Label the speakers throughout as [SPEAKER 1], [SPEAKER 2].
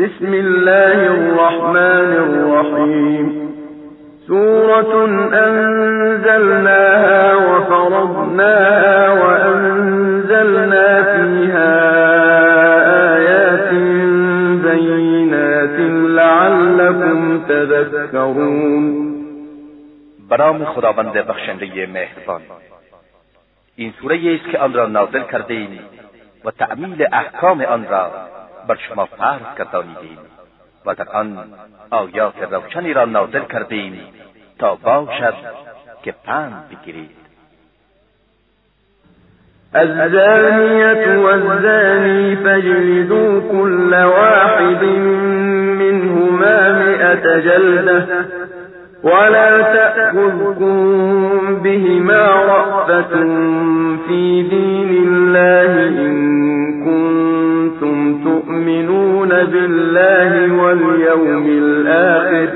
[SPEAKER 1] بسم الله الرحمن الرحيم سورة أنزلناها وفرضناها وأنزلنا فيها آيات بينات لعلكم تذكرون
[SPEAKER 2] برام خرابان بخشنده مهربان این سوره است که آن را نازل کرده ایم و تعمیل احکام آن را بر شما فرض گردانیدیم و در آن آیات روشنی را نازل کردیم تا باشد که پند بگیرید
[SPEAKER 1] الزانية والزاني فاجلدوا كل واحد منهما مئة جلدة ولا تأخذكم بهما رأفة في دين الله إن بالله واليوم الآخر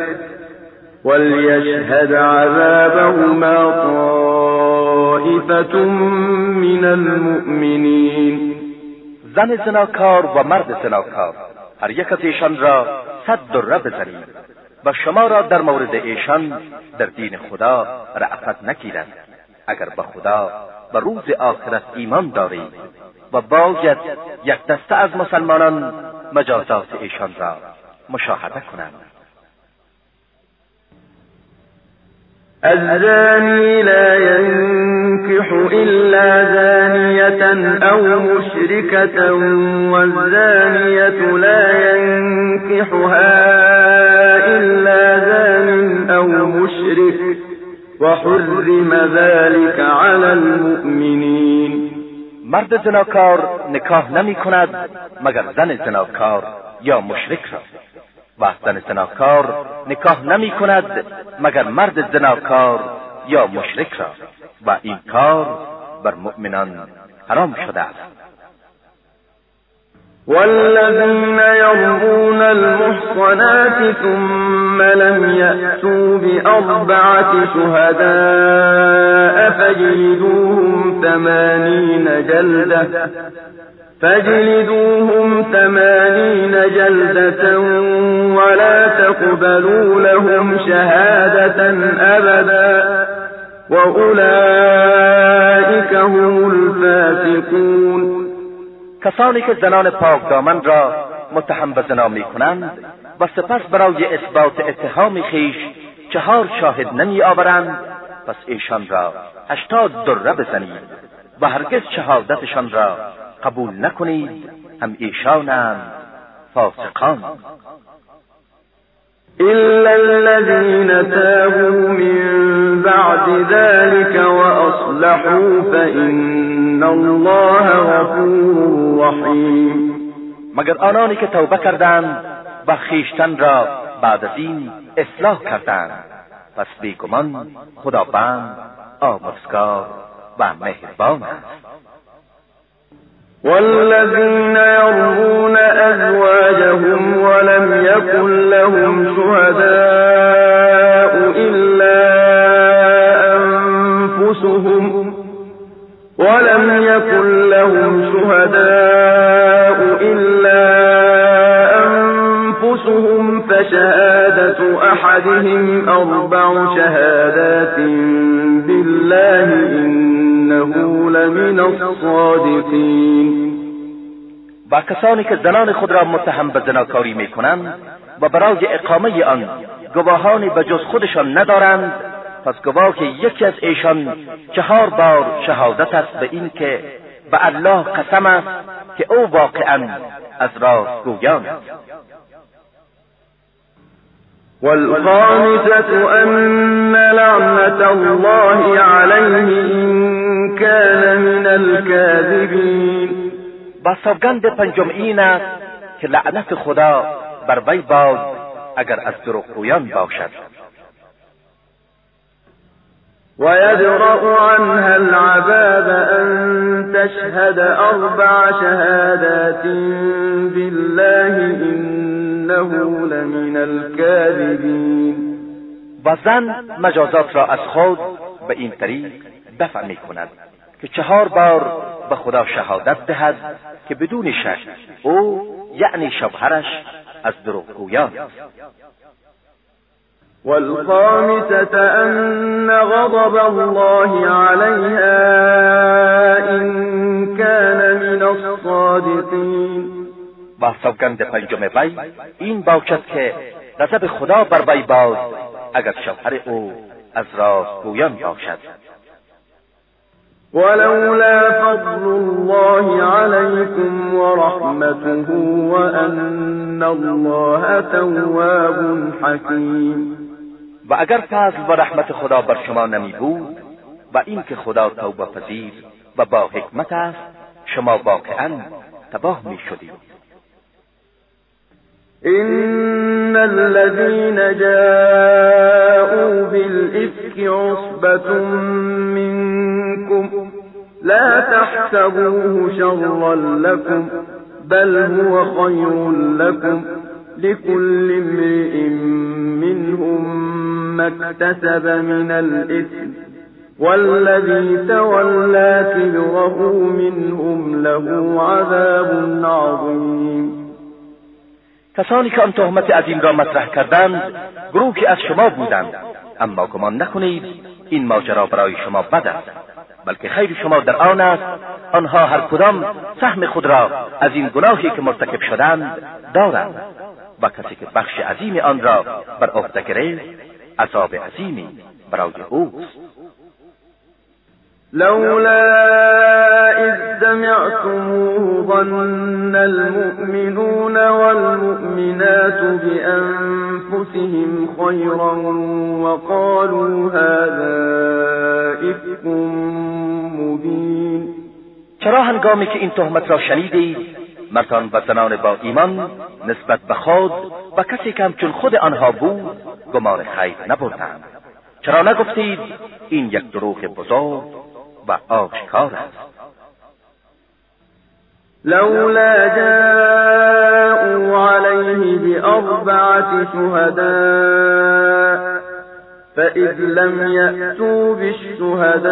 [SPEAKER 1] وليشهد عذابهما طائفة من الْمُؤْمِنِينَ زن زناکار و مرد زناکار هر
[SPEAKER 2] یک از ایشان را صد دره بزنید و شما را در مورد ایشان در دین خدا رعفت نگیرند اگر به خدا و روز آخرت ایمان دارید و باید یک دسته از مسلمانان مجازات ایشان را مشاهده کنند
[SPEAKER 1] الزانی لا ينكح إلا زانية أو مشركة والزانية لا ينكحها إلا زان أو مشرك وحرم ذلك على المؤمنين
[SPEAKER 2] مرد زناکار نکاح نمی کند مگر زن زناکار یا مشرک را و زن زناکار نکاح نمی کند مگر مرد زناکار یا مشرک را و این کار بر مؤمنان حرام شده است
[SPEAKER 1] والذين يرضون المحصنات ثم لم يأتوا بأربعة شهداء فجلدوهم ثمانين جلدة فاجلدوهم ثمانين جلدة ولا تقبلوا لهم شهادة أبدا وأولئك هم
[SPEAKER 2] الفاسقون کسانی که زنان پاک دامن را متهم به زنا می کنند و سپس برای اثبات اتهام خیش چهار شاهد نمی آورند پس ایشان را هشتاد دره بزنید و هرگز شهادتشان را قبول نکنید هم ایشانند فاسقان
[SPEAKER 1] إلا الذين تابوا من بعد ذلك فاصلحوا فإن الله غفور رحیم مگر آنانی که توبه
[SPEAKER 2] کردند و خیشتن را بعد از این اصلاح کردند پس بیگمان خداوند آمرزگار و مهربان است
[SPEAKER 1] والذين يرمون ازواجهم ولم يكن لهم شهدان لهم شهداء إلا أنفسهم فشهادة أحدهم أربع شهادات بالله إنه لمن الصادقين و کسانی که زنان خود را متهم به
[SPEAKER 2] زناکاری می و برای اقامه آن گواهانی به جز خودشان ندارند پس گواه که یکی از ایشان چهار بار شهادت است به اینکه و الله قسم است که او واقعا از راست گویان است
[SPEAKER 1] والخامسة أن لعنة الله عليه إن كان من الكاذبين و سوگند پنجم این است که لعنت خدا
[SPEAKER 2] بر وی باز اگر از دروغگویان باشد ويدرأ عنها العذاب ان تشهد اربع شهادات
[SPEAKER 1] بالله إنه لمن الكاذبين و زن
[SPEAKER 2] مجازات را از خود به این طریق دفع می کند که چهار بار به خدا شهادت دهد که بدون شک او یعنی شوهرش از
[SPEAKER 1] دروغگویان است والخامسة أن غضب الله عليها إن كان من الصادقين
[SPEAKER 2] با سوگند پنجم وی این باشد که غضب خدا بر وی باز اگر شوهر او از راست گویان باشد
[SPEAKER 1] ولولا فضل الله عليكم ورحمته وأن الله تواب حكيم و اگر فضل و
[SPEAKER 2] رحمت خدا بر شما نمی بود و اینکه خدا توبه پذیر و با حکمت است شما واقعا تباه می شدید
[SPEAKER 1] ان الذين جاءوا بالإفك عصبه منكم لا تحسبوه شرا لكم بل هو خير لكم لكل امرئ منهم من الإثم
[SPEAKER 2] والذي تولى كبره
[SPEAKER 1] منهم له عذاب عظيم
[SPEAKER 2] کسانی که آن تهمت عظیم را مطرح کردند گروهی از شما بودند اما گمان نکنید این ماجرا برای شما بد است بلکه خیر شما در آن است آنها هر کدام سهم خود را از این گناهی که مرتکب شدند دارند و کسی که بخش عظیم آن را بر عهده گرفت عذاب عظیمی برای اوست
[SPEAKER 1] لولا إذ سمعتموه ظن المؤمنون والمؤمنات بأنفسهم خيرا وقالوا هذا إفك مبين
[SPEAKER 2] چرا هنگامی که این تهمت را شنیدید مردان و زنان با ایمان نسبت به خود و کسی که همچون خود آنها بود گمان خیر نبردند
[SPEAKER 1] چرا نگفتید
[SPEAKER 2] این یک دروغ بزرگ و آشکار است
[SPEAKER 1] لولا جاءوا عليه بأربعة شهداء فإذ لم يأتوا بالشهداء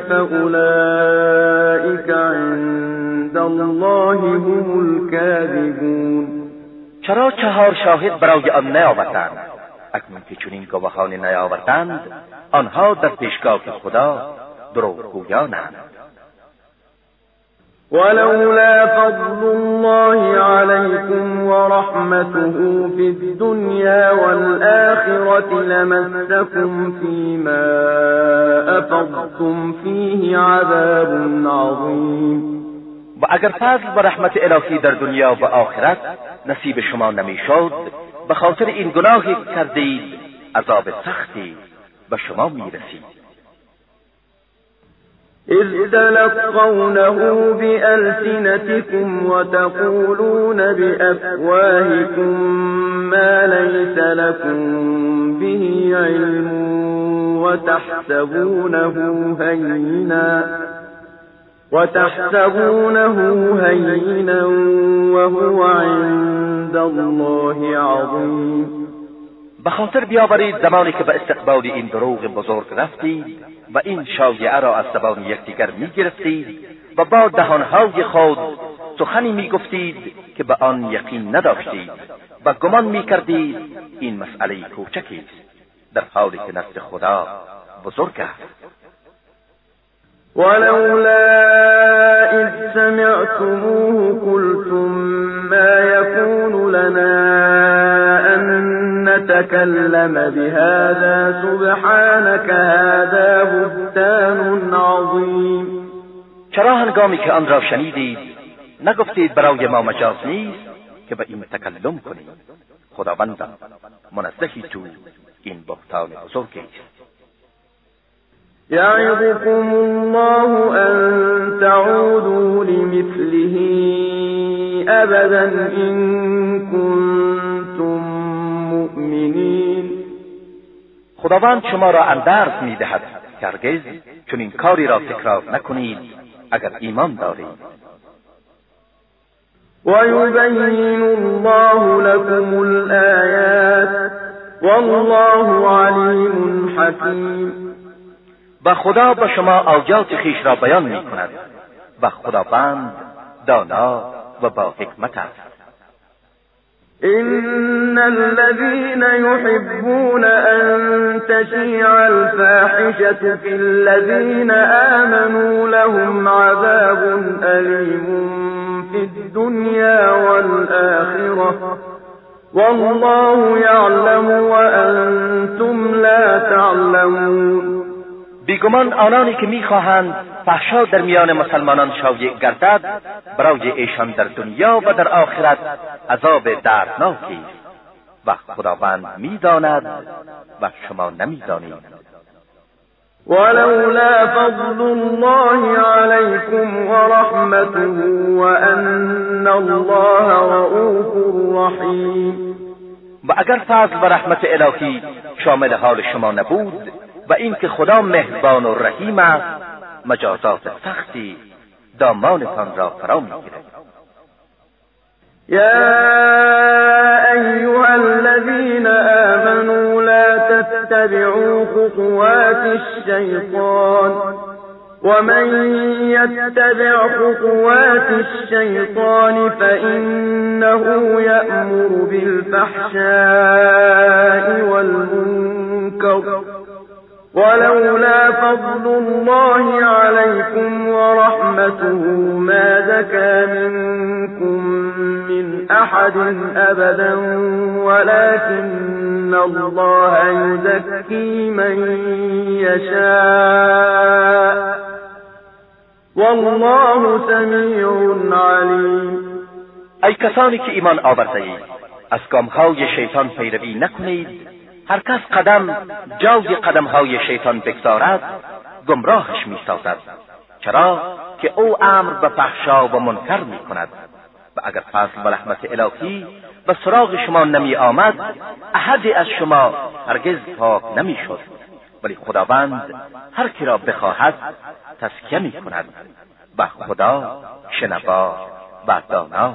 [SPEAKER 1] فأولئك عند الله هم الكاذبون چرا چهار شاهد برای آن نیاوردند
[SPEAKER 2] اکنون که چنین گواهان نیاوردند آنها در پیشگاه خدا دروغگویانند
[SPEAKER 1] ولولا فضل الله عليكم ورحمته في الدنيا والآخرة لمسكم فيما أفضتم فيه عذاب
[SPEAKER 2] عظيم و اگر فضل و رحمت الهی در دنیا و آخرت نصیب شما نمیشد به خاطر این گناهی کرده اید عذاب سختی به شما میرسید
[SPEAKER 1] إذ تلقونه بألسنتكم وتقولون بأفواهكم ما ليس لكم به علم وتحسبونه هينا وتحسبونه هينا وهو عند الله عظیم به خاطر بیاورید زمانی که به
[SPEAKER 2] استقبال این دروغ بزرگ رفتید و این شایعه را از زبان یکدیگر میگرفتید و با دهانهای خود سخنی میگفتید که به آن یقین نداشتید و گمان میکردید این مسئله کوچکی است در حالی که خدا بزرگ است
[SPEAKER 1] ولولا إذ سمعتموه قلتم ما يكون لنا أن نتكلم بهذا سبحانك هذا بهتان عظيم
[SPEAKER 2] چرا هنگامی که آن را شنیدید نگفتید برای ما مجاز نیست که به این تکلم کنید خداوندم منزهی تو این بهتان
[SPEAKER 1] بزرگی است يعظكم الله أن تعودوا لمثله أبدا إن كنتم مؤمنین
[SPEAKER 2] خداوند شما را اندرز می دهد هرگز چون این کاری را تکرار نکنید اگر ایمان دارید
[SPEAKER 1] ويبين الله لكم الآيات والله عليم حكيم
[SPEAKER 2] و خدا به شما اوجات خیش را بیان می کند و خداوند دانا و با حکمت است
[SPEAKER 1] إن الذين يحبون أن تشيع الفاحشة في الذين آمنوا لهم عذاب أليم في الدنيا والآخرة والله يعلم وأنتم لا تعلمون بیگمان آنانی که میخواهند فحشا در میان
[SPEAKER 2] مسلمانان شایع گردد برای ایشان در دنیا و در آخرت عذاب دردناکی و خداوند میداند و شما نمیدانید
[SPEAKER 1] ولولا فضل الله عليكم ورحمته وأن الله رؤوف رحیم
[SPEAKER 2] و اگر فضل و رحمت الهی شامل حال شما نبود و اینکه خدا مهربان و رحیم است مجازات سختی دامانتان را فرا میگیرد
[SPEAKER 1] يا أيها الذین آمنوا لا تتبعوا خطوات الشيطان من يتبع خطوات الشيطان فإنه يأمر بالفحشاء والمنكر
[SPEAKER 2] ولولا فضل الله عليكم
[SPEAKER 1] ورحمته ما زكى منكم من أحد أبدا ولكن الله يزكي من يشاء والله سميع عليم أي كسانك إيمان ایمان آورده
[SPEAKER 2] اید از کامهای فيربي پیروی هر کس قدم جای قدم های شیطان بگذارد گمراهش می سازد چرا که او امر به فحشا و منکر می کند و اگر فضل و رحمت الهی به سراغ شما نمی آمد احد از شما هرگز پاک نمی شد ولی خداوند هر کی را بخواهد تسکیه می کند و خدا شنوا و دانا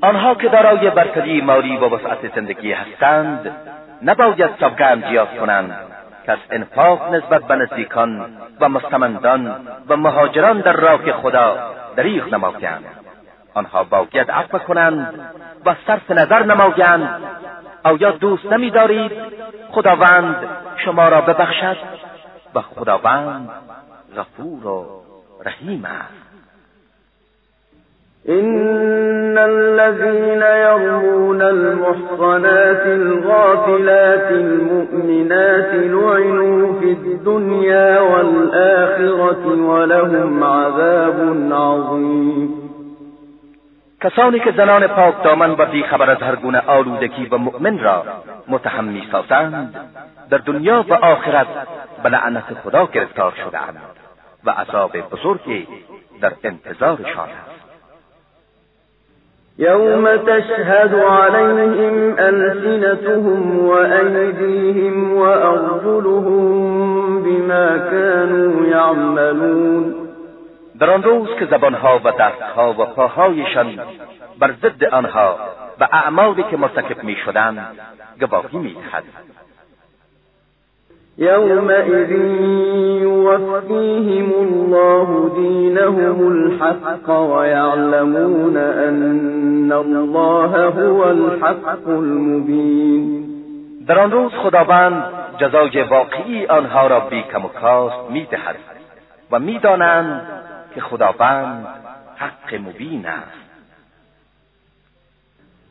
[SPEAKER 1] آنها
[SPEAKER 2] که دارای برتری مالی و وسعت زندگی هستند نباید سابقه جیاد کنند که از انفاق نسبت به نزدیکان و مستمندان و مهاجران در راه خدا دریغ نمایند آنها باید عفو کنند و صرف نظر نمایند آیا دوست نمی دارید، خداوند شما را ببخشد و خداوند غفور و
[SPEAKER 1] رحیم است إن الذين يرمون المحصنات الغافلات المؤمنات لعنوا في الدنيا والآخرة ولهم عذاب عظیم کسانی که زنان پاک
[SPEAKER 2] دامن و بیخبر از هر آلودگی و مؤمن را متهم در دنیا و آخرت به لعنت خدا گرفتار شدهاند و عذاب بزرگی در انتظارشان است
[SPEAKER 1] يوم تشهد عليهم ألسنتهم وأيديهم وأرجلهم بما كانوا يعملون
[SPEAKER 2] در آن روز که زبانها و دستها و پاهایشان بر ضد آنها و اعمالی که مرتکب می شدند گواهی می
[SPEAKER 1] يومئذ يوفيهم الله دینهم الحق ويعلمون أن الله هو الحق المبين در آن روز خداوند
[SPEAKER 2] جزای واقعی آنها را بی کم و کاست می دهد و میدانند که خداوند حق مبین است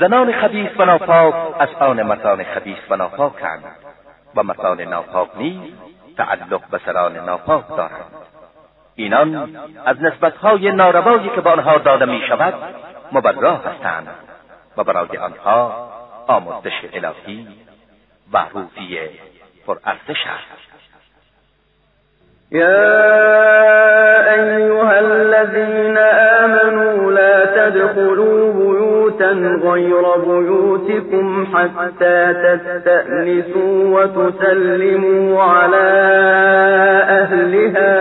[SPEAKER 1] زنان خبیث و ناپاک
[SPEAKER 2] از آن مردان خبیث و ناپاکند و مردان ناپاک نیز تعلق به سران ناپاک دارند اینان از نسبتهای ناروایی که به آنها داده می شود مبرا هستند و برای آنها آمدش الهی و روزی پرارزش است
[SPEAKER 1] غير بيوتكم حتى تستأنسوا وتسلموا على أهلها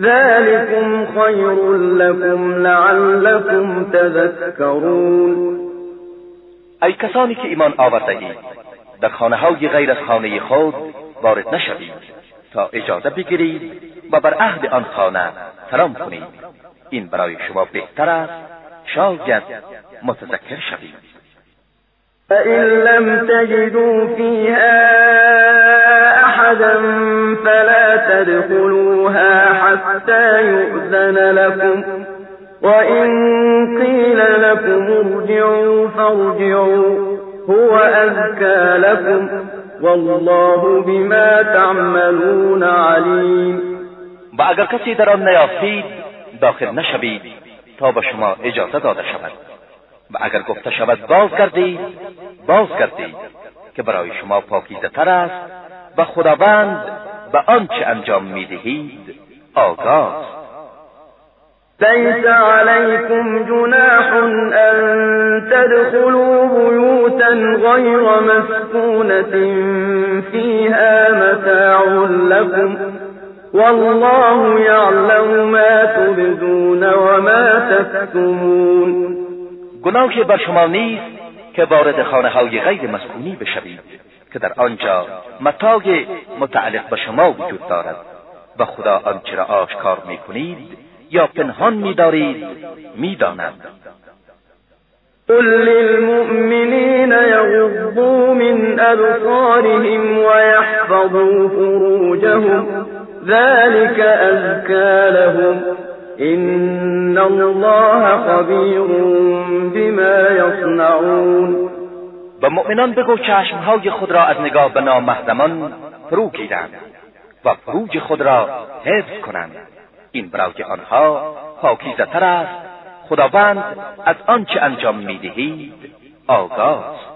[SPEAKER 1] ذلكم خير لكم لعلكم تذكرون ای کسانی
[SPEAKER 2] که ایمان آورده اید در خانه های غیر از خانه خود وارد نشوید تا اجازه بگیرید و بر عهد آن خانه سلام کنید این برای شما بهتر است شاید متذکر شوید
[SPEAKER 1] فإن لم تجدوا فيها أحدا فلا تدخلوها حتى يؤذن لكم وإن قيل لكم ارجعوا فارجعوا هو أَزْكَى لكم والله بما تعملون
[SPEAKER 2] عليم بعد اگر کسی در آن نیافید داخل نشوید تا به شما اجازه داده شود و اگر گفته شود باز گردید باز گردید که برای شما پاکیزه تر است و خداوند به آنچه انجام میدهید آگاه
[SPEAKER 1] لیس علیکم جناح ان تدخلوا بیوتا غیر مسكونة فیها متاع لكم والله يعلم ما تبدون وما تكتمون گناهی بر شما نیست که وارد خانه
[SPEAKER 2] های غیر مسکونی بشوید که در آنجا متاگ متعلق به شما وجود دارد و خدا آنچه را آشکار میکنید یا پنهان میدارید میداند
[SPEAKER 1] قل للمؤمنین یغضو من ابصارهم و یحفظوا فروجهم ذلك أذكى لهم إن الله خبیر بما يصنعون
[SPEAKER 2] به مؤمنان بگو چشمهای خود را از نگاه به نامحرمان فرو گیرند و فروج خود را حفظ کنند این برای آنها پاکیزه تر است خداوند از آنچه انجام میدهید آگاست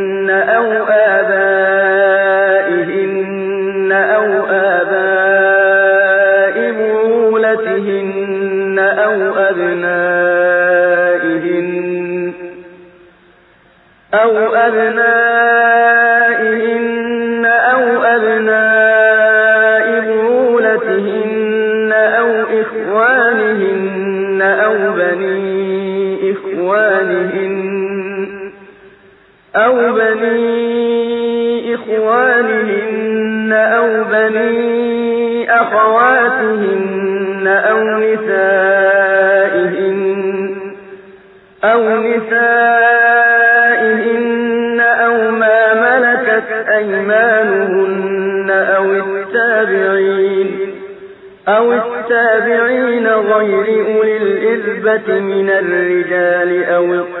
[SPEAKER 1] أو آبائهن أو آباء بولتهن أو أبنائهن أو أبنائهن أو بني إخوانهن أو بني أخواتهن أو نسائهن أو نسائهن أو ما ملكت أيمانهن أو التابعين أو التابعين غير أولي الإربة من الرجال أو الطبع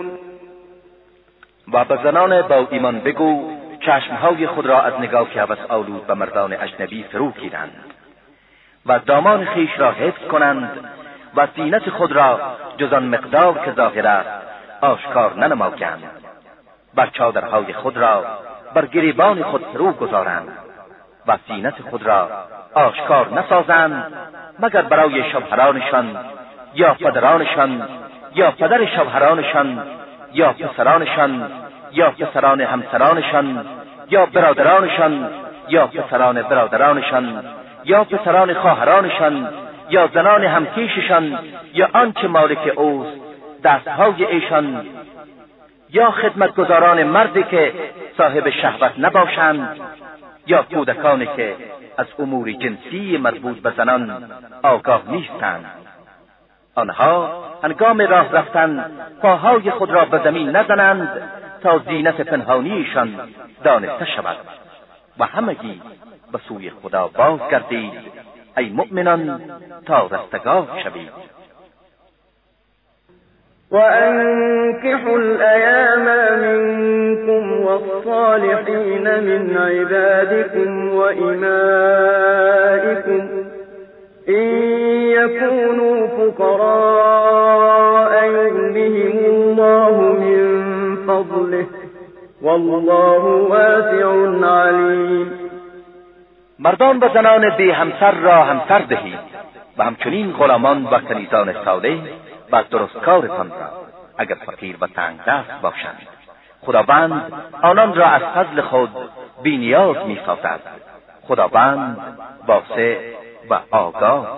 [SPEAKER 2] و به زنان با ایمان بگو چشمهای خود را از نگاه حوث آلود به مردان اجنبی فرو گیرند و دامان خیش را حفظ کنند و سینت خود را جزان مقدار که ظاهر است آشکار ننمایند و چادرهای خود را بر گریبان خود فرو گذارند و سینت خود را آشکار نسازند مگر برای شوهرانشان یا پدرانشان یا پدر شوهرانشان یا پسرانشان یا پسران همسرانشان یا برادرانشان یا پسران برادرانشان یا پسران خواهرانشان یا زنان همکیششان یا آنچه مالک اوست دستهای ایشان یا خدمتگزاران مردی که صاحب شهوت نباشند
[SPEAKER 1] یا کودکانی که
[SPEAKER 2] از امور جنسی مربوط به زنان آگاه نیستند آنها هنگام راه رفتن پاهای خود را به زمین نزنند تا زینت پنهانیشان دانسته شود و همگی به سوی خدا باز گردید ای مؤمنان تا رستگاه شوید
[SPEAKER 1] وأنكحوا الأيام منكم والصالحين من عبادكم وإمائكم این يكونوا فقراء يغنهم فضله والله واسع مردان و زنان بی
[SPEAKER 2] همسر را همسر
[SPEAKER 1] دهید و
[SPEAKER 2] همچنین غلامان و کنیزان ساده و درستکارتان را اگر فقیر و تنگ دست باشند خداوند آنان را از فضل خود بینیاز می سازد خداوند واسع و آگاه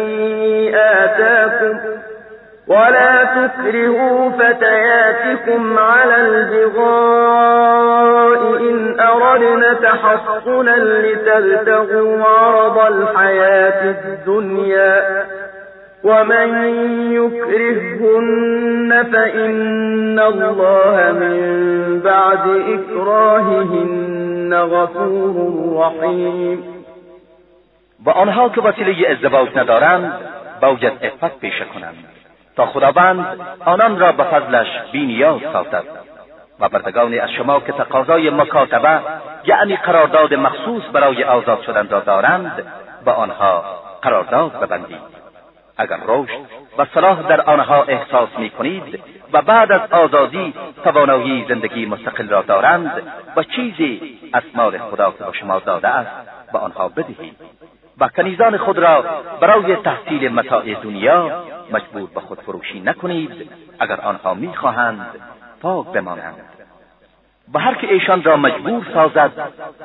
[SPEAKER 1] آتاكم ولا تكرهوا فتياتكم على البغاء إن أردنا تحصنا لتبتغوا عرض الحياة الدنيا ومن يكرههن فإن الله من بعد إكراههن غفور رحيم و آنها که وسیله ازدواج
[SPEAKER 2] ندارند باید افت پیش کنند تا خداوند آنان را به فضلش بینیاز سازد و بردگان از شما که تقاضای مکاتبه یعنی قرارداد مخصوص برای آزاد شدن را دارند با آنها قرارداد ببندید اگر رشد و صلاح در آنها احساس می کنید و بعد از آزادی توانایی زندگی مستقل را دارند و چیزی از مال خدا که به شما داده است به آنها بدهید و کنیزان خود را برای تحصیل متاع دنیا مجبور به خود فروشی نکنید اگر آنها میخواهند پاک بمانند و هر که ایشان را مجبور سازد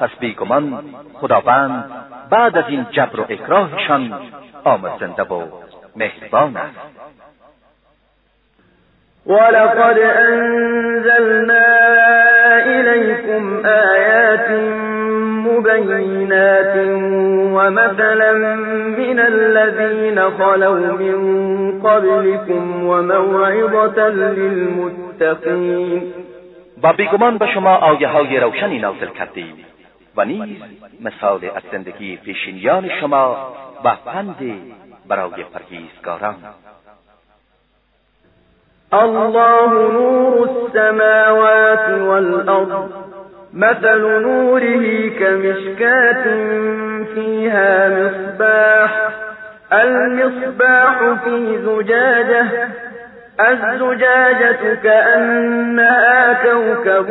[SPEAKER 2] پس بیگمان خداوند بعد از این جبر و اکراهشان آمد زنده و مهربان است
[SPEAKER 1] ولقد انزلنا الیکم آیات مبینات وَضَرَبَ من مِنَ الَّذِينَ من مِن قَبْلِكُمْ وَمَوْعِظَةً لِّلْمُتَّقِينَ
[SPEAKER 2] و بیگمان به شما آیه های روشنی نازل کردیم و نیز مثال از زندگی پیشینیان شما و پند برای پرهیزگاران
[SPEAKER 1] الله نور السماوات والارض مثل نوره كمشكاة فيها مصباح المصباح في زجاجة الزجاجة كأنها كوكب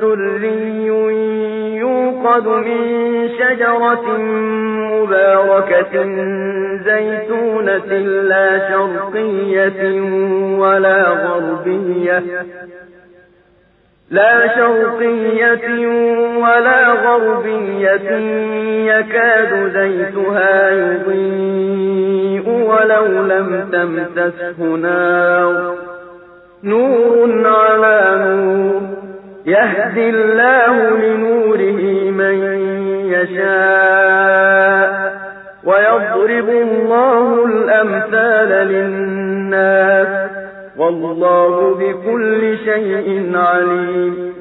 [SPEAKER 1] ذري يوقد من شجرة مباركة زيتونة لا شرقية ولا غربية لا شرقية ولا غربية يكاد زيتها يضيء ولو لم تمتسه نار نور على نور يهدي الله لنوره من يشاء ويضرب الله الأمثال للناس والله بكل شيء عليم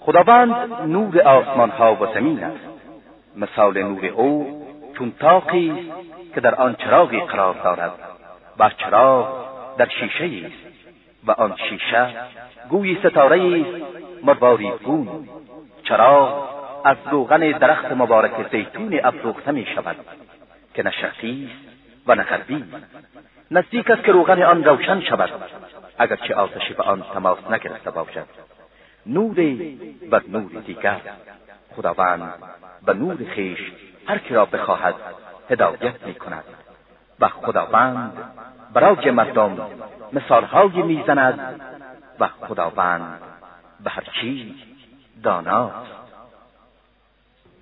[SPEAKER 1] خداوند نور
[SPEAKER 2] آسمان ها و زمین است مثال نور او چون تاقی که در آن چراغی قرار دارد و چراغ در شیشه است و آن شیشه گویی ستاره است چراغ از روغن درخت مبارک زیتون افروخته می شود که نه و نه نزدیک است که روغن آن روشن شود اگر چه آتشی به آن تماس نگرفته باشد نوری و نور دیگر خداوند به نور خیش هر را بخواهد هدایت می کند و خداوند برای مردم مثالهایی میزند و خداوند به هر چیز داناست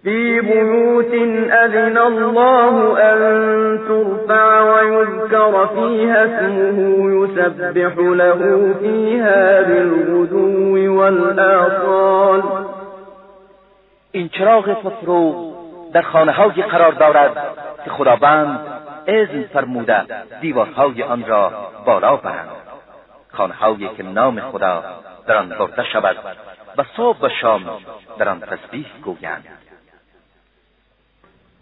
[SPEAKER 1] في بيوت أذن الله أن ترفع ويذكر فيها اسمه یسبح له فیها بالغدو والآصال
[SPEAKER 2] این چراغ فطرو در خانه های قرار دارد که خداوند اذن فرموده دیوارهای آن را بالا برند خانههایی که نام خدا در آن برده شود و صبح و شام در آن تسبیح گویند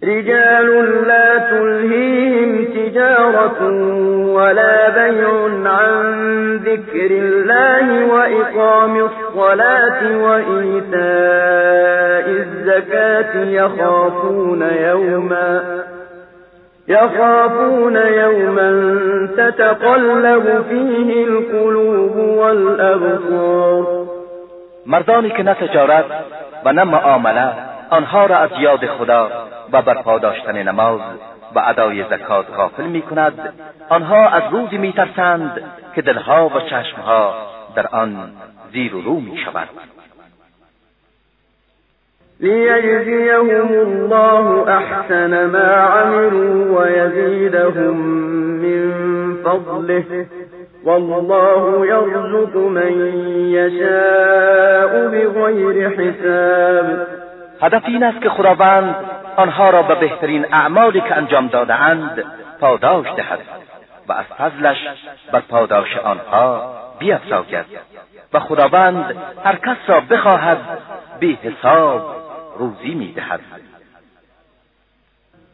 [SPEAKER 1] رجال لا تلهيهم تجارة ولا بيع عن ذكر الله وإقام الصلاة وإيتاء الزكاة يخافون يوما يخافون يوما تتقلب فيه القلوب والأبصار
[SPEAKER 2] مردانی كنا تجارات ونما آملات آنها را از یاد خدا و برپا داشتن نماز و ادای زکات غافل می کند آنها از روزی می ترسند که دلها و چشمها در آن زیر و رو می شود
[SPEAKER 1] لیجزیهم الله احسن ما عملوا و یزیدهم من فضله والله یرزق من یشاء بغیر حساب
[SPEAKER 2] هدف این است که خداوند آنها را به بهترین اعمالی که انجام دادهاند پاداش دهد و از فضلش بر پاداش آنها بیفزاید و خداوند هر کس را بخواهد بی حساب روزی میدهد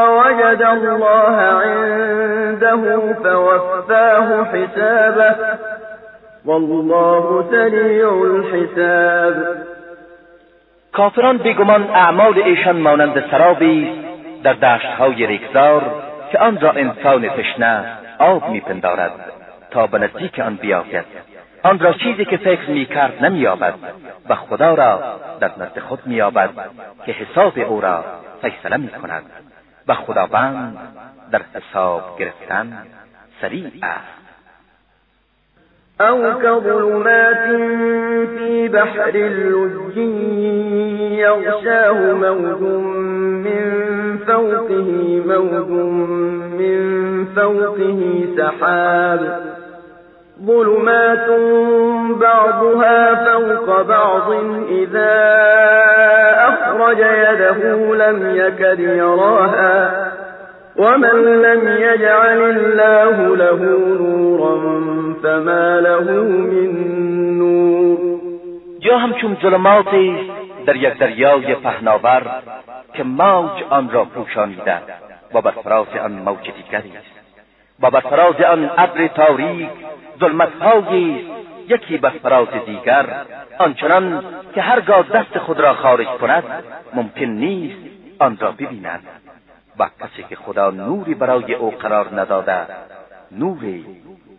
[SPEAKER 1] ووجد الله عنده فوفاه حسابه والله سريع الحساب کافران بیگمان اعمال ایشان مانند سرابی
[SPEAKER 2] در دشتهای ریگزار که آن را انسان تشنه آب میپندارد تا به نزدیک آن بیاید آن را چیزی که فکر میکرد نمییابد و خدا را در نزد خود مییابد که حساب او را فیصله میکند و خداوند در حساب گرفتن سریع
[SPEAKER 1] است او كظلمات في بحر اللج يغشاه موج من فوقه موج من فوقه سحاب ظلمات بعضها فوق بعض إذا أخرج يده لم يكد يراها ومن لم يجعل الله له نورا فما له من نور یا همچون ظلماتی
[SPEAKER 2] در یک دریای پهناور که موج آن را پوشانیده و بر فراز آن موج دیگری است و بر فراز آن ابر تاریک ظلمتهایی یکی بس فراز دیگر آنچنان که هرگاه دست خود را خارج کند ممکن نیست آن را ببیند و کسی که خدا نوری برای او قرار نداده نوری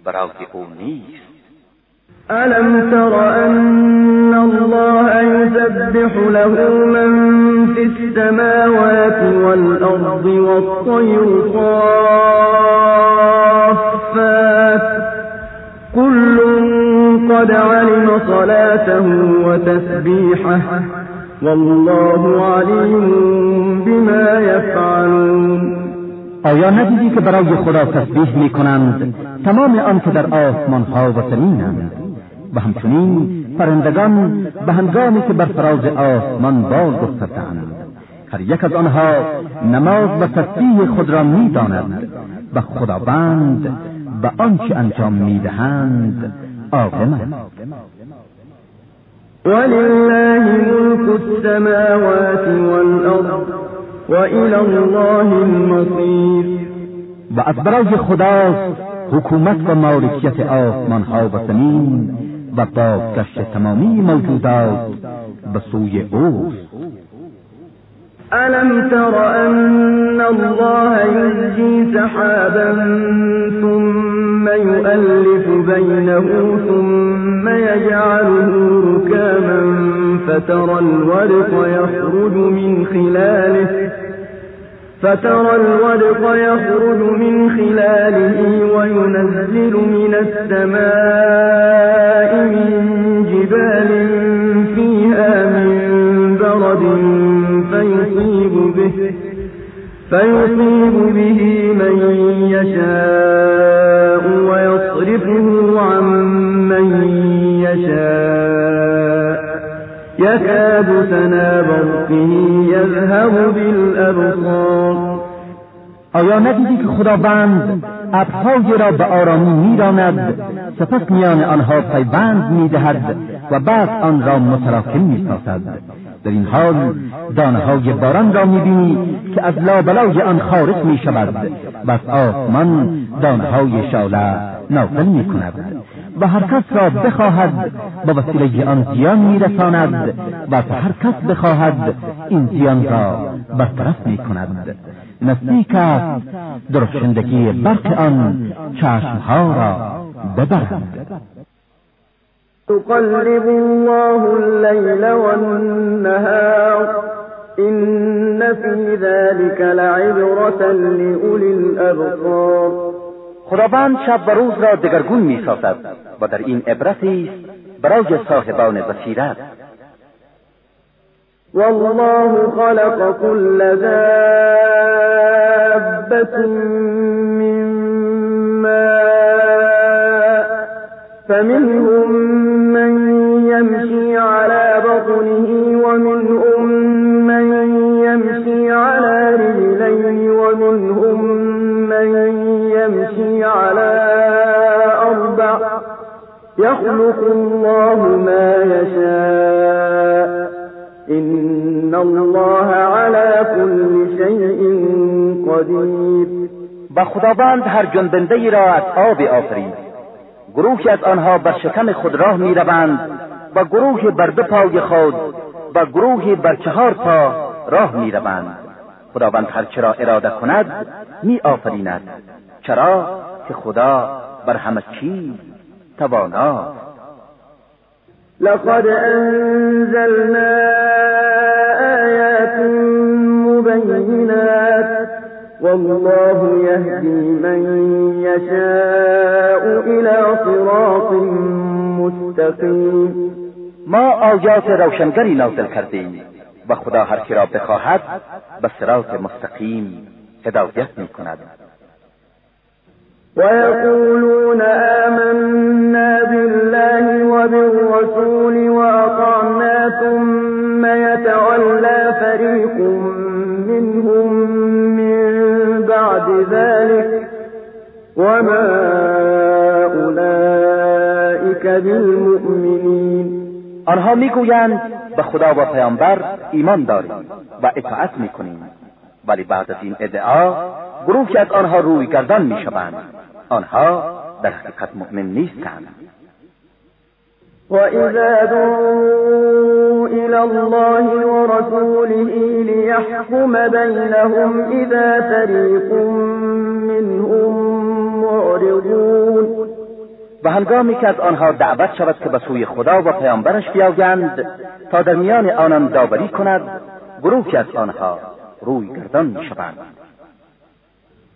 [SPEAKER 2] برای او نیست
[SPEAKER 1] الم تر ان الله یسبح له من في السماوات والأرض والطیر صافات كل قد علم صلاته وتسبيحه والله عليم بما يفعلون آیا ندیدی که برای خدا تسبیح می کنند
[SPEAKER 2] تمام آن که در آسمان ها و و همچنین پرندگان به هنگامی که بر فراز آسمان باز گفتند هر یک از آنها نماز و تسبیح خود را می داند و خداوند به آنچه انجام میدهند عاقمند
[SPEAKER 1] ولله ملك السماوات والأرض وإلى الله المصير
[SPEAKER 2] و از برای خداست حکومت و مالکیت آسمان و زمین و تمامی موجودات به سوی اوست
[SPEAKER 1] أَلَمْ تَرَ أَنَّ اللَّهَ يُزْجِي سَحَابًا ثُمَّ يُؤَلِّفُ بَيْنَهُ ثُمَّ يَجْعَلُهُ رُكَامًا فَتَرَى الورق يَخْرُجُ مِنْ خِلَالِهِ فترى الورق يخرج من خلاله وينزل من السماء من جبال فيها من برد فيصيب به من يشاء ويصرفه عن من يشاء يكاد سنا برقه يذهب بالأبصار آیا ندیدی که خداوند ابرهای را به آرامی
[SPEAKER 2] میراند سپس میان آنها پیوند میدهد و بعد آن را متراکم میسازد در این حال دانهای باران را میبینی که از لابلای آن خارج می شود و از آسمان دانهای شاله نازل میکند و هر کس را بخواهد با وسیله آن زیان میرساند و از هر کس بخواهد این زیان را برطرف می کند نزدیک است درخشندگی برق آن چشمها را
[SPEAKER 1] ببرد يقلب الله الليل والنهار إن في ذلك لعبرة لأولي الابصار خداوند شب و روز
[SPEAKER 2] را دگرگون می سازد و در این عبرتی است برای صاحبان بصیرت
[SPEAKER 1] والله خلق كل دابة من ماء فمنهم يخلق الله ما يشاء إن الله على كل شيء قدير و خداوند هر جنبنده را از آب آفرین
[SPEAKER 2] گروهی از آنها بر شکم خود راه می روند و گروهی بر دو پای خود و گروهی بر چهار پا راه می روند خداوند هر چرا اراده کند می آفریند چرا که خدا بر همه چیز توانا
[SPEAKER 1] لقد أنزلنا آيات مبينات والله يهدي من يشاء إلى صراط مستقيم ما
[SPEAKER 2] آجات روشنگری نازل کردیم و خدا هر که را بخواهد به صراط مستقیم هدایت می کند و یقولون
[SPEAKER 1] آمنا بالله وبالرسول وأطعنا ثم يتولى فريق منهم من بعد ذلك وما أولئك آنها
[SPEAKER 2] میگویند به خدا و پیامبر ایمان داریم و اطاعت میکنیم ولی بعد از این ادعا گروهی از آنها روی گردان میشوند آنها در حقیقت مؤمن نیستند
[SPEAKER 1] وإذا دعوا إلى الله ورسوله ليحكم بينهم إذا فريق منهم معرضون
[SPEAKER 2] و هنگامی که از آنها دعوت شود که به سوی خدا و پیامبرش بیایند تا در میان آنان داوری کند گروهی از آنها روی گردان شوند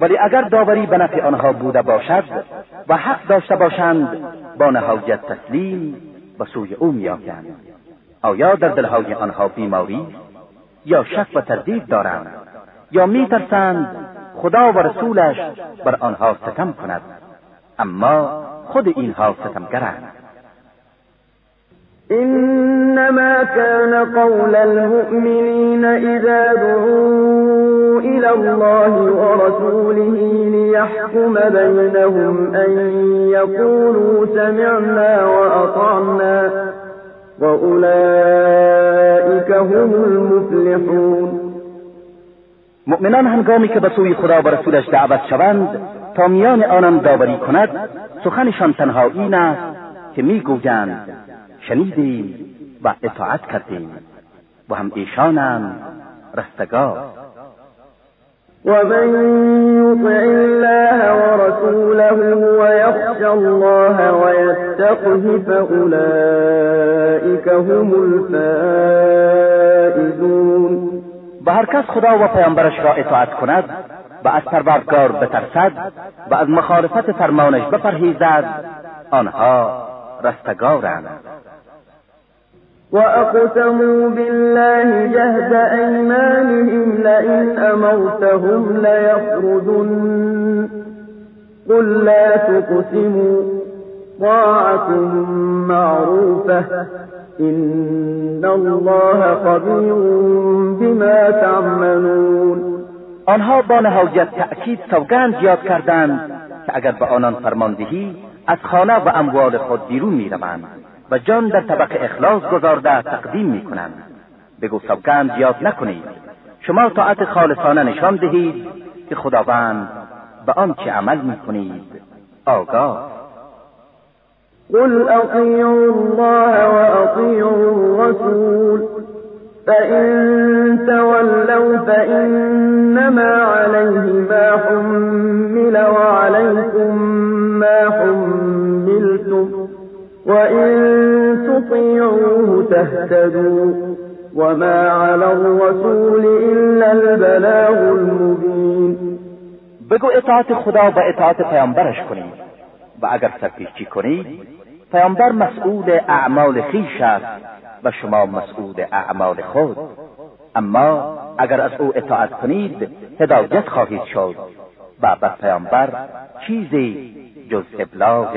[SPEAKER 1] ولی اگر داوری به نفع آنها بوده باشد و حق
[SPEAKER 2] داشته باشند با نهایت تسلیم به سوی او میآیند آیا در دلهای آنها بیماری یا شک و تردید دارند یا میترسند خدا و رسولش بر آنها ستم کند اما خود اینها ستمگرند
[SPEAKER 1] انما كان قول المؤمنين اذا دعوا الى الله ورسوله ليحكم بينهم ان يقولوا سمعنا واطعنا واولئك هم المفلحون مؤمنان
[SPEAKER 2] هنگامی که به سوی خدا و رسولش دعوت شوند تا میان آنان داوری کند سخنشان تنها این است که میگویند شنیدیم و اطاعت کردیم و هم ایشانم رستگار
[SPEAKER 1] من یطع الله و رسوله و یخش الله و ويتقه فأولئك هم الفائزون به هر کس خدا و پیامبرش را اطاعت
[SPEAKER 2] کند و از پروردگار بترسد و از مخالفت فرمانش بپرهیزد آنها رستگارند
[SPEAKER 1] وأقسموا بالله جهد أيمانهم لئن أمرتهم ليخرجن قل لا تقسموا طاعة معروفة إن اللَّهَ خبير بِمَا تَعْمَلُونَ آنها با نهایت تأکید سوگند یاد کردند
[SPEAKER 2] که اگر به آنان فرماندهی از خانه و اموال خود بیرون میروند و جان در طبق اخلاص گذارده تقدیم می کنند بگو سوگند یاد نکنید شما طاعت خالصانه نشان دهید که خداوند به چه عمل می کنید آگاه
[SPEAKER 1] قل اطیعوا الله و اطیعوا الرسول فإن تولوا فإنما علیه ما حمل وعليكم ما حمل وإن تُطِيعُوهُ تَهْتَدُوا وما عَلَى الرسول إِلَّا الْبَلَاغُ الْمُبِينُ بگو اطاعت خدا و اطاعت پیامبرش کنید و
[SPEAKER 2] اگر سرپیچی کنید پیامبر مسئول اعمال خیش است و شما مسئول اعمال خود اما اگر از او اطاعت کنید هدایت خواهید شد و به پیامبر چیزی جز ابلاغ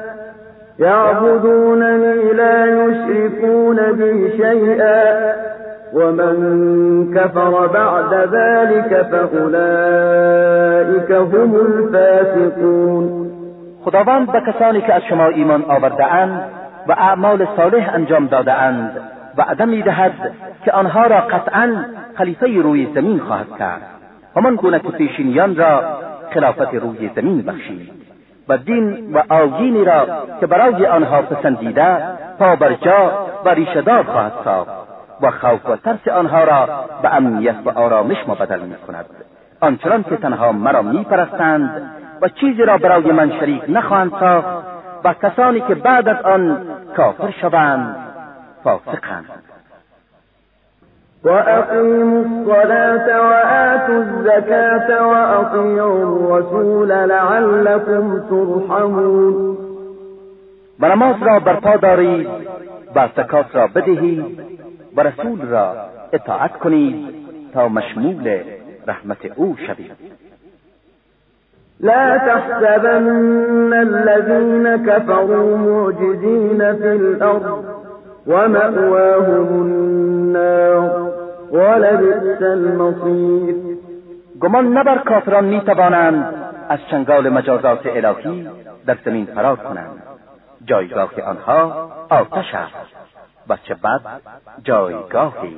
[SPEAKER 1] يعبدونني لا يشركون بي شيئا ومن كفر بعد ذلك فأولئك هم الفاسقون
[SPEAKER 2] خداوند به کسانی که از شما ایمان آورده اند و اعمال صالح انجام داده اند وعده میدهد که آنها را قطعا خلیفه روی زمین خواهد کرد همان گونه که پیشینیان را خلافت روی زمین بخشید و دین و آگینی را که برای آنها پسندیده جا و ریشدار خواهد ساخت و خوف و ترس آنها را به امنیت و آرامش مبدل می کند آنچنان که تنها مرا پرستند و چیزی را برای من شریک نخواهند ساخت و کسانی که بعد از آن کافر شوند فاسقند
[SPEAKER 1] وأقيموا الصلاة وآتوا الزكاة وأطيعوا الرسول لعلكم ترحمون و را برپا دارید
[SPEAKER 2] و زکات را بدهید و رسول را اطاعت کنید تا
[SPEAKER 1] مشمول رحمت او شوید لا تحسبن الذين كفروا معجزين في الأرض ومأواهم النار ولبئس گمان نبر کافران می
[SPEAKER 2] از چنگال مجازات الهی در زمین فرار کنند جایگاه آنها آتش است و چه بد جایگاهی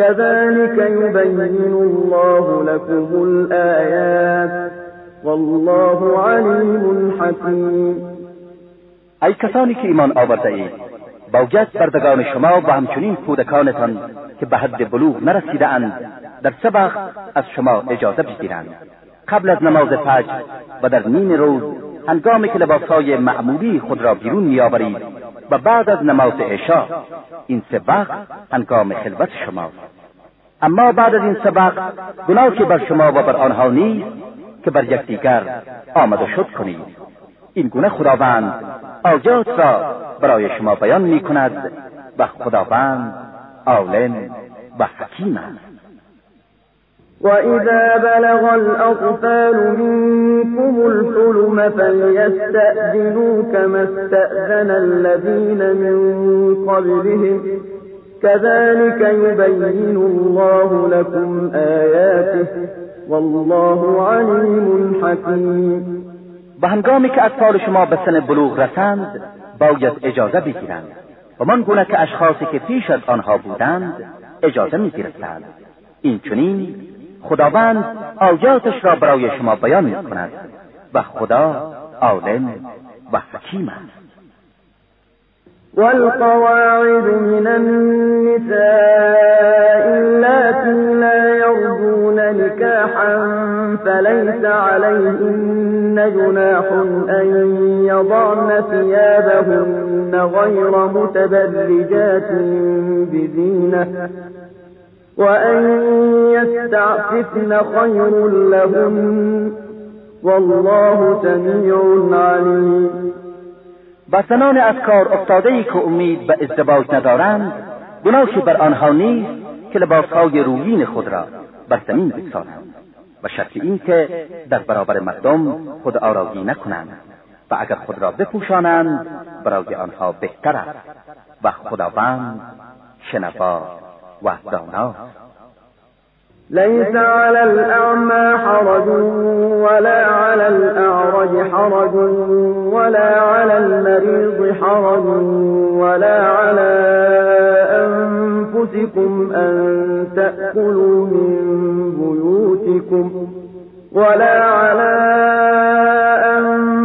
[SPEAKER 1] كذلك يبين الله لكم الآيات والله علیم حكيم
[SPEAKER 2] ای کسانی که ایمان آورده اید باید بردگان شما و همچنین کودکانتان که به حد بلوغ نرسیده اند در سه از شما اجازه بگیرند قبل از نماز فجر و در نیم روز هنگامی که لباسهای معمولی خود را بیرون میآورید و بعد از نماز عشا این سه وقت هنگام خلوت شماست اما بعد از این سه وقت گناهی بر شما و بر آنها نیست که بر یکدیگر آمد و شد کنید این گونه خداوند آجات را برای شما بیان می کند و خداوند عالم و حکیم است
[SPEAKER 1] وإذا بلغ الأطفال منكم الحلم فليستأذنوا کما استأذن الذين من قبلهم كذلك يبين الله لكم آياته والله علیم حکیم به هنگامی که اطفال شما به سن
[SPEAKER 2] بلوغ رسند باید اجازه بگیرند و من گونه که اشخاصی که پیش از آنها بودند اجازه میگرفتند این چنین خداوند آیاتش را برای شما بیان می کند و خدا عالم و حکیم است
[SPEAKER 1] والقواعد من النساء اللاتي لا يرجون نكاحا فليس عليهن جناح أن يضعن ثيابهن غير متبرجات بزينة وأن يستعففن خير لهم والله سمیع علیم و افکار از کار که امید به ازدواج ندارند گناهی
[SPEAKER 2] بر آنها نیست که لباسهای رویین خود را بر زمین بگذارند و شرط این که در برابر مردم خود آرازی نکنند و اگر خود را بپوشانند برای آنها بهتر است و خداوند شنوا و
[SPEAKER 1] ليس على الأعمى حرج ولا على الأعرج حرج ولا على المريض حرج ولا على أنفسكم أن تأكلوا من بيوتكم ولا على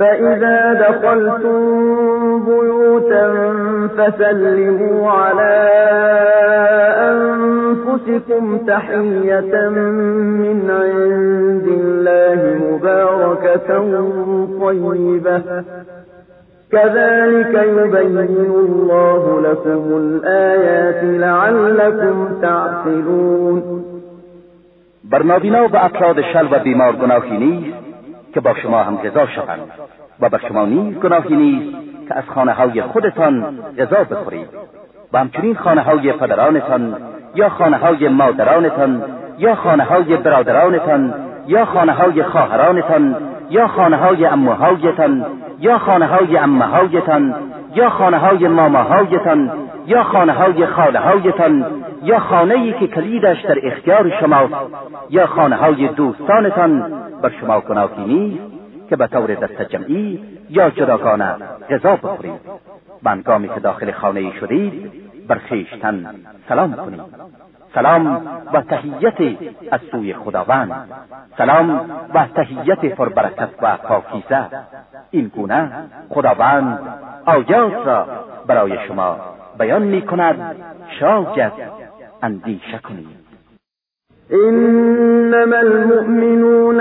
[SPEAKER 1] فإذا دخلتم بيوتا فسلموا على أنفسكم تحية من عند الله مباركة طيبة كذلك يبين الله لكم الآيات لعلكم تعقلون برنابينا وبأطراد
[SPEAKER 2] الشلوى افراد شل که با شما هم غذا شوند و به شما نیز گناهی نیست که از خانه های خودتان غذا بخورید و همچنین خانه های پدرانتان یا خانه های مادرانتان یا خانه های برادرانتان یا خانه های خواهرانتان یا خانه های اموهایتان یا خانه های امهایتان یا خانه های ماماهایتان یا خانه های خاله هایتان یا خانه ای که کلیدش در اختیار شماست یا خانه های دوستانتان بر شما گناهی نیست که به طور دست جمعی یا جداگانه غذا بخورید و که داخل خانه شدید بر خویشتن سلام کنید سلام و تهیت از سوی خداوند سلام و تهیت پربرکت و پاکیزه این گونه خداوند آیات را برای شما بیان می کند شاید اندیشه کنید
[SPEAKER 1] انما المؤمنون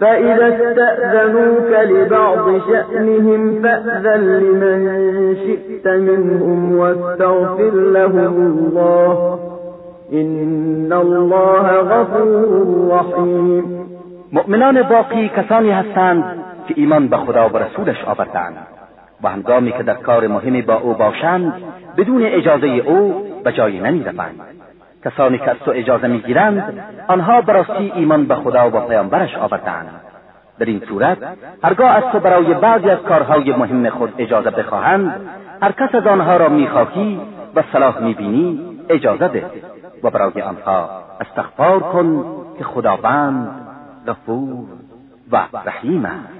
[SPEAKER 1] فإذا استأذنوك لبعض شأنهم فأذن لمن شئت منهم واستغفر لهم الله إن الله غفور رَحِيمٌ
[SPEAKER 2] مؤمنان باقی کسانی هستند که ایمان به خدا و رسولش آوردند و هنگامی که در کار مهمی با او باشند بدون اجازه او به جایی نمی کسانی که از تو اجازه میگیرند آنها به راستی ایمان به خدا و پیامبرش آوردهاند در این صورت هرگاه از تو برای بعضی از کارهای مهم خود اجازه بخواهند هر کس از آنها را میخواهی و صلاح میبینی اجازه ده و برای آنها استغفار کن که خداوند غفور و رحیم است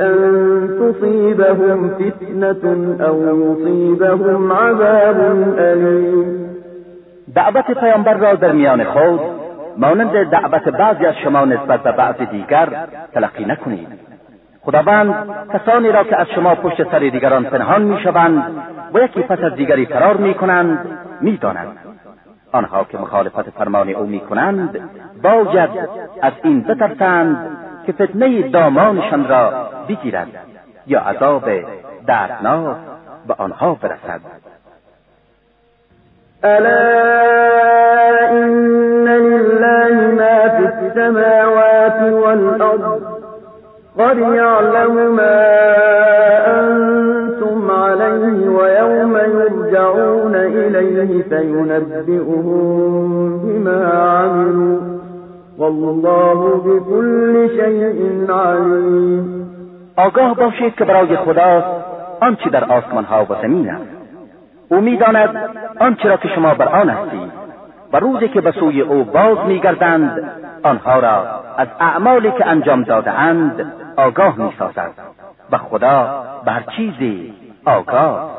[SPEAKER 1] أن تصيبهم فتنة أو يصيبهم عذاب أليم
[SPEAKER 2] دعوت پیامبر را در میان خود مانند دعوت بعضی از شما نسبت به بعض دیگر تلقی نکنید خداوند کسانی را که از شما پشت سر دیگران پنهان شوند و یکی پس از دیگری فرار می دانند آنها که مخالفت فرمان او می میکنند باید از این بترسند که فتنه دامانشان را بگیرد یا عذاب دردناک به آنها برسد الا
[SPEAKER 1] ان لله ما فی السماوات والارض قد یعلم ما انتم علیه و یوم یرجعون الیه فینبئهم بما عملوا والله بكل شيء علیم آگاه باشید که برای خداست
[SPEAKER 2] آنچه در آسمان ها و زمین است او میداند آنچه را که شما بر آن هستید و روزی که به سوی او باز میگردند آنها را از اعمالی که انجام داده اند آگاه میسازد و خدا بر چیزی آگاه